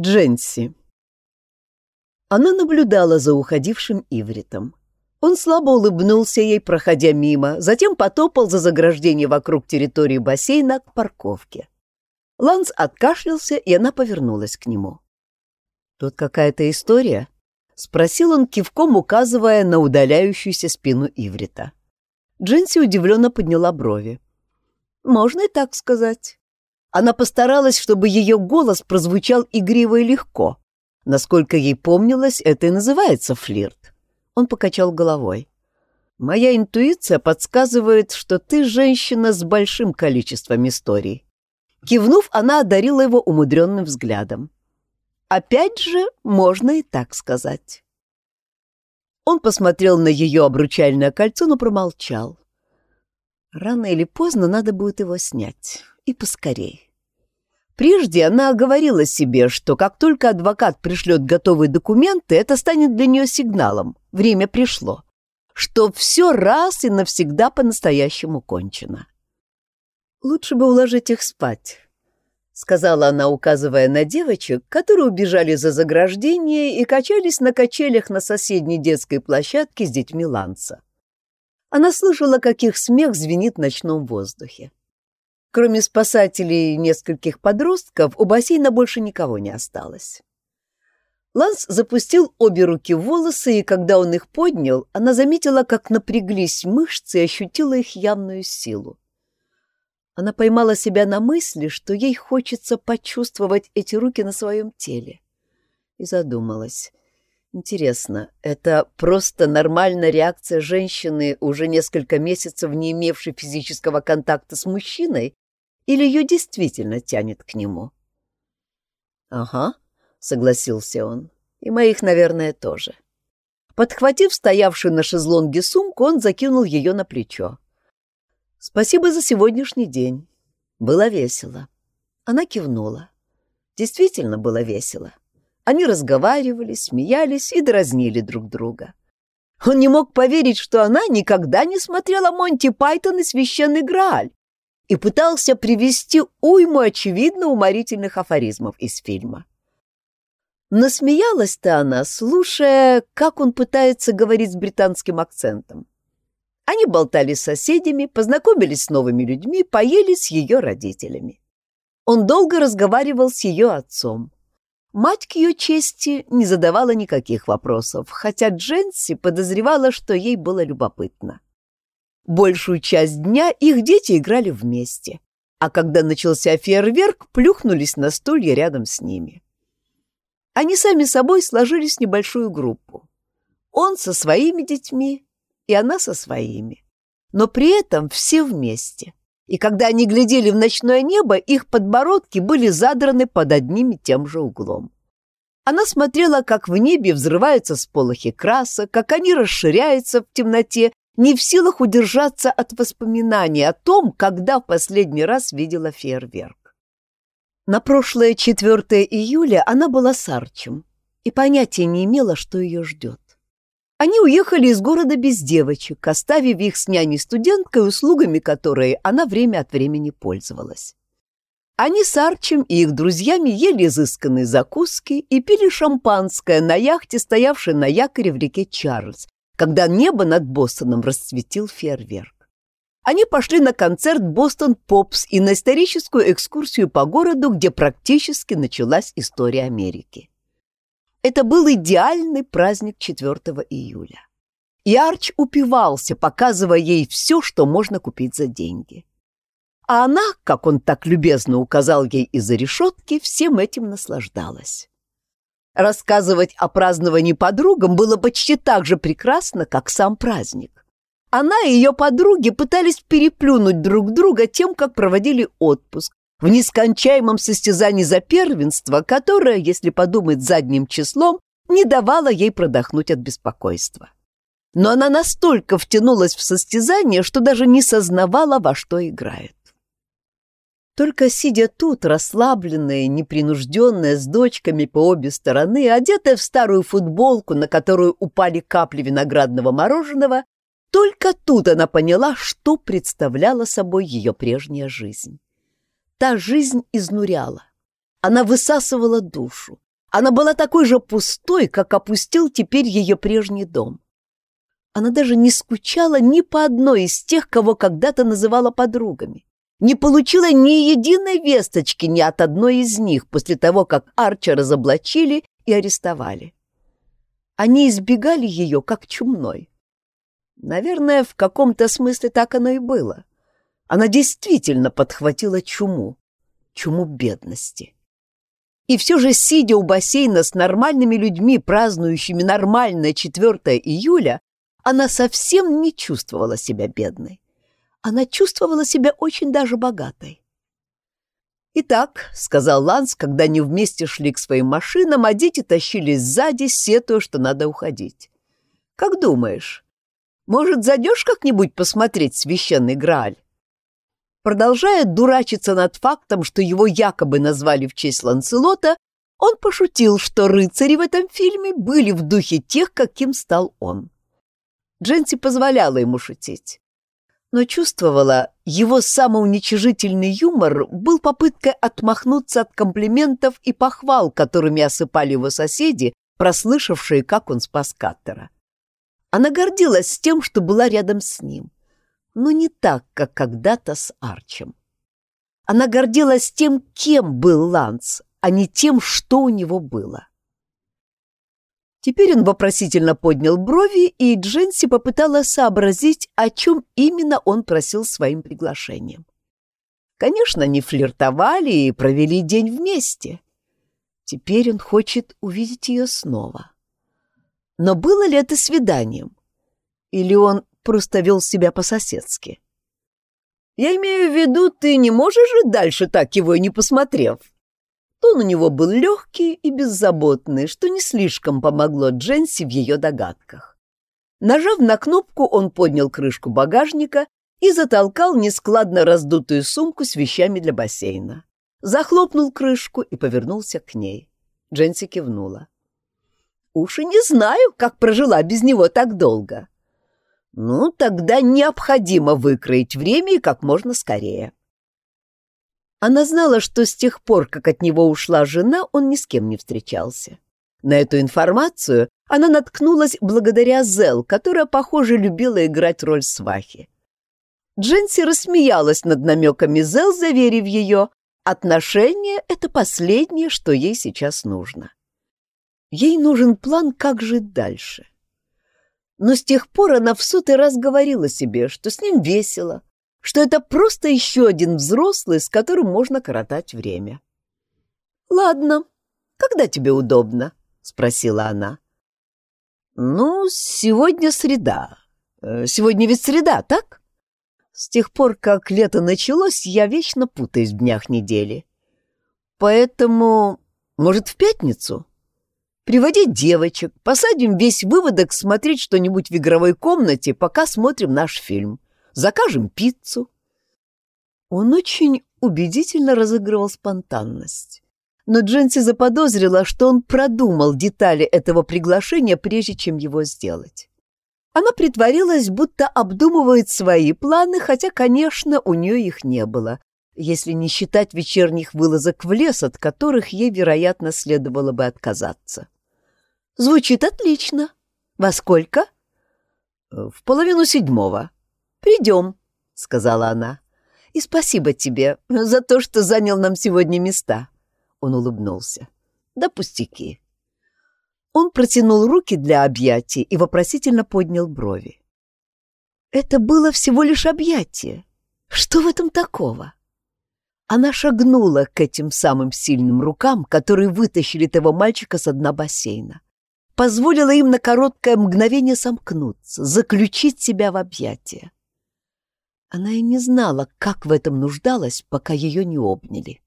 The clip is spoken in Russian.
Дженси. Она наблюдала за уходившим Ивритом. Он слабо улыбнулся ей, проходя мимо, затем потопал за заграждение вокруг территории бассейна к парковке. Ланс откашлялся, и она повернулась к нему. «Тут какая-то история?» — спросил он, кивком указывая на удаляющуюся спину Иврита. Дженси удивленно подняла брови. «Можно и так сказать». Она постаралась, чтобы ее голос прозвучал игриво и легко. Насколько ей помнилось, это и называется флирт. Он покачал головой. «Моя интуиция подсказывает, что ты женщина с большим количеством историй». Кивнув, она одарила его умудренным взглядом. «Опять же, можно и так сказать». Он посмотрел на ее обручальное кольцо, но промолчал. Рано или поздно надо будет его снять. И поскорей. Прежде она говорила себе, что как только адвокат пришлет готовые документы, это станет для нее сигналом. Время пришло. Что все раз и навсегда по-настоящему кончено. «Лучше бы уложить их спать», — сказала она, указывая на девочек, которые убежали за заграждение и качались на качелях на соседней детской площадке с детьми Ланса. Она слышала, как их смех звенит в ночном воздухе. Кроме спасателей и нескольких подростков, у бассейна больше никого не осталось. Ланс запустил обе руки в волосы, и когда он их поднял, она заметила, как напряглись мышцы и ощутила их явную силу. Она поймала себя на мысли, что ей хочется почувствовать эти руки на своем теле. И задумалась. Интересно, это просто нормальная реакция женщины, уже несколько месяцев не имевшей физического контакта с мужчиной, или ее действительно тянет к нему? «Ага», — согласился он, — «и моих, наверное, тоже». Подхватив стоявшую на шезлонге сумку, он закинул ее на плечо. «Спасибо за сегодняшний день. Было весело». Она кивнула. Действительно было весело. Они разговаривали, смеялись и дразнили друг друга. Он не мог поверить, что она никогда не смотрела Монти Пайтон и Священный Грааль, и пытался привести уйму очевидно уморительных афоризмов из фильма. Насмеялась-то она, слушая, как он пытается говорить с британским акцентом. Они болтали с соседями, познакомились с новыми людьми, поели с ее родителями. Он долго разговаривал с ее отцом. Мать к ее чести не задавала никаких вопросов, хотя Дженси подозревала, что ей было любопытно. Большую часть дня их дети играли вместе, а когда начался фейерверк, плюхнулись на стулья рядом с ними. Они сами собой сложились в небольшую группу. Он со своими детьми, и она со своими. Но при этом все вместе. И когда они глядели в ночное небо, их подбородки были задраны под одним и тем же углом. Она смотрела, как в небе взрываются сполохи красок, как они расширяются в темноте не в силах удержаться от воспоминаний о том, когда в последний раз видела фейерверк. На прошлое 4 июля она была с Арчем и понятия не имела, что ее ждет. Они уехали из города без девочек, оставив их с няней-студенткой, услугами которой она время от времени пользовалась. Они с Арчем и их друзьями ели изысканные закуски и пили шампанское на яхте, стоявшей на якоре в реке Чарльз, когда небо над Бостоном расцветил фейерверк. Они пошли на концерт «Бостон Попс» и на историческую экскурсию по городу, где практически началась история Америки. Это был идеальный праздник 4 июля. И Арч упивался, показывая ей все, что можно купить за деньги. А она, как он так любезно указал ей из-за решетки, всем этим наслаждалась. Рассказывать о праздновании подругам было почти так же прекрасно, как сам праздник. Она и ее подруги пытались переплюнуть друг друга тем, как проводили отпуск, в нескончаемом состязании за первенство, которое, если подумать задним числом, не давало ей продохнуть от беспокойства. Но она настолько втянулась в состязание, что даже не сознавала, во что играет. Только сидя тут, расслабленная, непринужденная, с дочками по обе стороны, одетая в старую футболку, на которую упали капли виноградного мороженого, только тут она поняла, что представляла собой ее прежняя жизнь. Та жизнь изнуряла. Она высасывала душу, Она была такой же пустой, как опустил теперь ее прежний дом. Она даже не скучала ни по одной из тех, кого когда-то называла подругами. Не получила ни единой весточки ни от одной из них после того, как Арча разоблачили и арестовали. Они избегали ее, как чумной. Наверное, в каком-то смысле так оно и было. Она действительно подхватила чуму, чуму бедности. И все же, сидя у бассейна с нормальными людьми, празднующими нормальное 4 июля, она совсем не чувствовала себя бедной. Она чувствовала себя очень даже богатой. «Итак», — сказал Ланс, когда они вместе шли к своим машинам, а дети тащились сзади, сетуя, что надо уходить. «Как думаешь, может, зайдешь как-нибудь посмотреть священный Грааль?» Продолжая дурачиться над фактом, что его якобы назвали в честь Ланселота, он пошутил, что рыцари в этом фильме были в духе тех, каким стал он. Дженси позволяла ему шутить. Но чувствовала, его самоуничижительный юмор был попыткой отмахнуться от комплиментов и похвал, которыми осыпали его соседи, прослышавшие, как он спас Каттера. Она гордилась тем, что была рядом с ним но не так, как когда-то с Арчем. Она гордилась тем, кем был Ланс, а не тем, что у него было. Теперь он вопросительно поднял брови, и Дженси попыталась сообразить, о чем именно он просил своим приглашением. Конечно, они флиртовали и провели день вместе. Теперь он хочет увидеть ее снова. Но было ли это свиданием? Или он просто вел себя по-соседски. «Я имею в виду, ты не можешь жить дальше так, его и не посмотрев?» Тон у него был легкий и беззаботный, что не слишком помогло Дженси в ее догадках. Нажав на кнопку, он поднял крышку багажника и затолкал нескладно раздутую сумку с вещами для бассейна. Захлопнул крышку и повернулся к ней. Дженси кивнула. «Уж и не знаю, как прожила без него так долго. Ну, тогда необходимо выкроить время и как можно скорее. Она знала, что с тех пор, как от него ушла жена, он ни с кем не встречался. На эту информацию она наткнулась благодаря Зел, которая, похоже, любила играть роль свахи. Дженси рассмеялась над намеками Зел, заверив ее, отношения — это последнее, что ей сейчас нужно. Ей нужен план, как жить дальше. — но с тех пор она в сотый раз говорила себе, что с ним весело, что это просто еще один взрослый, с которым можно коротать время. «Ладно, когда тебе удобно?» — спросила она. «Ну, сегодня среда. Э, сегодня ведь среда, так?» С тех пор, как лето началось, я вечно путаюсь в днях недели. Поэтому, может, в пятницу?» Приводить девочек, посадим весь выводок смотреть что-нибудь в игровой комнате, пока смотрим наш фильм. Закажем пиццу. Он очень убедительно разыгрывал спонтанность. Но Дженси заподозрила, что он продумал детали этого приглашения, прежде чем его сделать. Она притворилась, будто обдумывает свои планы, хотя, конечно, у нее их не было, если не считать вечерних вылазок в лес, от которых ей, вероятно, следовало бы отказаться. Звучит отлично. Во сколько? В половину седьмого. Придем, сказала она. И спасибо тебе за то, что занял нам сегодня места. Он улыбнулся. Да пустяки. Он протянул руки для объятий и вопросительно поднял брови. Это было всего лишь объятие. Что в этом такого? Она шагнула к этим самым сильным рукам, которые вытащили того мальчика с дна бассейна позволила им на короткое мгновение сомкнуться, заключить себя в объятия. Она и не знала, как в этом нуждалась, пока ее не обняли.